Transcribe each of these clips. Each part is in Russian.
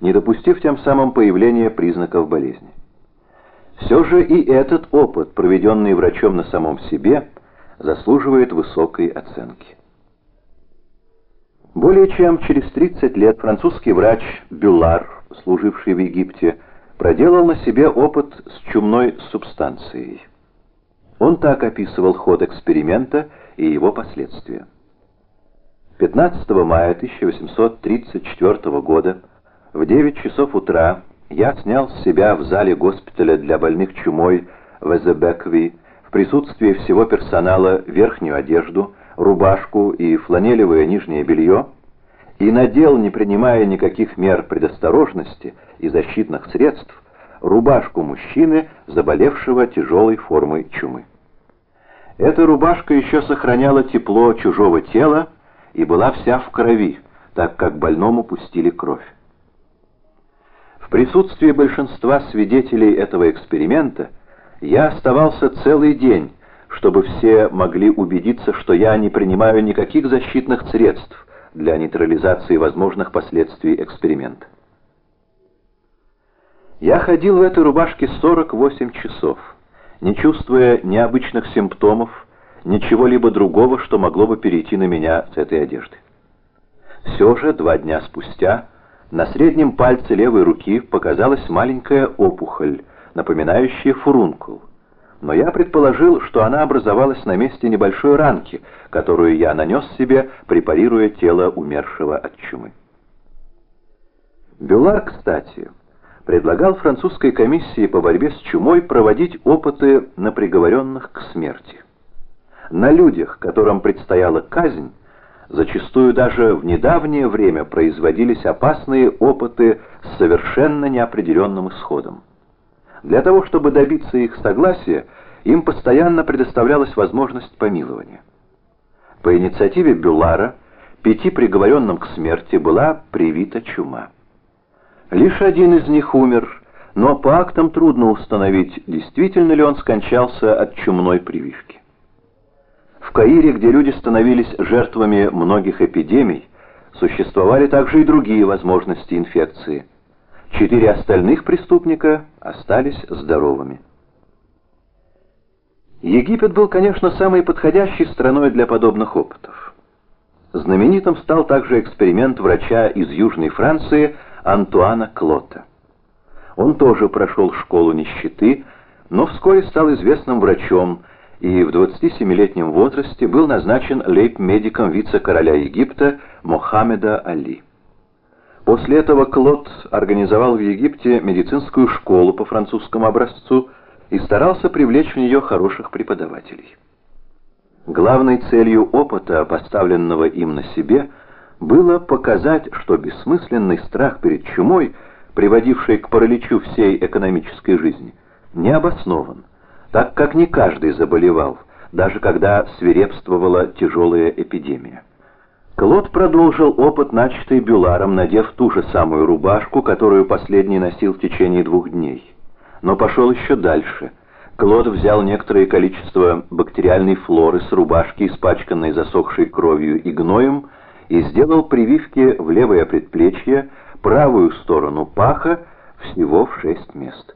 не допустив тем самым появления признаков болезни. Все же и этот опыт, проведенный врачом на самом себе, заслуживает высокой оценки. Более чем через 30 лет французский врач Бюлар, служивший в Египте, проделал на себе опыт с чумной субстанцией. Он так описывал ход эксперимента и его последствия. 15 мая 1834 года в 9 часов утра я снял с себя в зале госпиталя для больных чумой в Эзебекви в присутствии всего персонала верхнюю одежду, рубашку и фланелевое нижнее белье и надел, не принимая никаких мер предосторожности и защитных средств, рубашку мужчины, заболевшего тяжелой формой чумы. Эта рубашка еще сохраняла тепло чужого тела и была вся в крови, так как больному пустили кровь. В присутствии большинства свидетелей этого эксперимента я оставался целый день, чтобы все могли убедиться, что я не принимаю никаких защитных средств для нейтрализации возможных последствий эксперимента. Я ходил в этой рубашке 48 часов, не чувствуя необычных симптомов, ничего-либо другого, что могло бы перейти на меня с этой одежды. Все же два дня спустя на среднем пальце левой руки показалась маленькая опухоль, напоминающая фурункул. Но я предположил, что она образовалась на месте небольшой ранки, которую я нанес себе, препарируя тело умершего от чумы. Бюлар, кстати, предлагал французской комиссии по борьбе с чумой проводить опыты на приговоренных к смерти. На людях, которым предстояла казнь, Зачастую даже в недавнее время производились опасные опыты с совершенно неопределенным исходом. Для того, чтобы добиться их согласия, им постоянно предоставлялась возможность помилования. По инициативе Бюлара пяти приговоренным к смерти была привита чума. Лишь один из них умер, но по актам трудно установить, действительно ли он скончался от чумной прививки. Каире, где люди становились жертвами многих эпидемий, существовали также и другие возможности инфекции. Четыре остальных преступника остались здоровыми. Египет был, конечно, самой подходящей страной для подобных опытов. Знаменитым стал также эксперимент врача из Южной Франции Антуана Клота. Он тоже прошел школу нищеты, но вскоре стал известным врачом, и в 27-летнем возрасте был назначен лейб-медиком вице-короля Египта Мохаммеда Али. После этого Клод организовал в Египте медицинскую школу по французскому образцу и старался привлечь в нее хороших преподавателей. Главной целью опыта, поставленного им на себе, было показать, что бессмысленный страх перед чумой, приводивший к параличу всей экономической жизни, не обоснован так как не каждый заболевал, даже когда свирепствовала тяжелая эпидемия. Клод продолжил опыт, начатый Бюларом, надев ту же самую рубашку, которую последний носил в течение двух дней. Но пошел еще дальше. Клод взял некоторое количество бактериальной флоры с рубашки, испачканной засохшей кровью и гноем, и сделал прививки в левое предплечье, правую сторону паха, всего в шесть мест.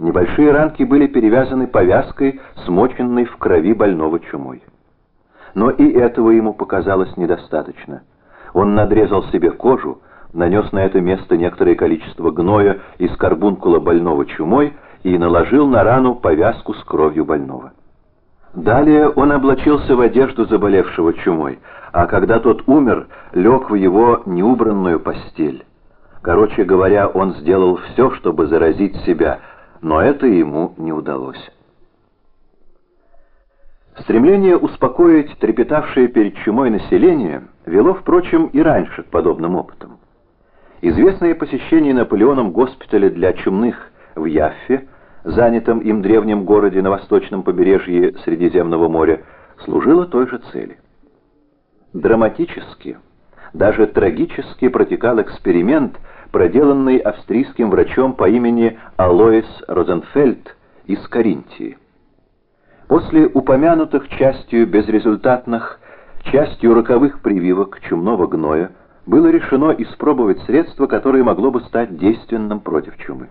Небольшие ранки были перевязаны повязкой, смоченной в крови больного чумой. Но и этого ему показалось недостаточно. Он надрезал себе кожу, нанес на это место некоторое количество гноя из карбункула больного чумой и наложил на рану повязку с кровью больного. Далее он облачился в одежду заболевшего чумой, а когда тот умер, лег в его неубранную постель. Короче говоря, он сделал все, чтобы заразить себя, но это ему не удалось. Стремление успокоить трепетавшее перед чумой население вело, впрочем, и раньше к подобным опытам. Известное посещение Наполеоном госпиталя для чумных в Яффе, занятом им древнем городе на восточном побережье Средиземного моря, служило той же цели. Драматически, даже трагически протекал эксперимент – проделанный австрийским врачом по имени Алоис Розенфельд из Каринтии. После упомянутых частью безрезультатных, частью роковых прививок чумного гноя, было решено испробовать средство, которое могло бы стать действенным против чумы.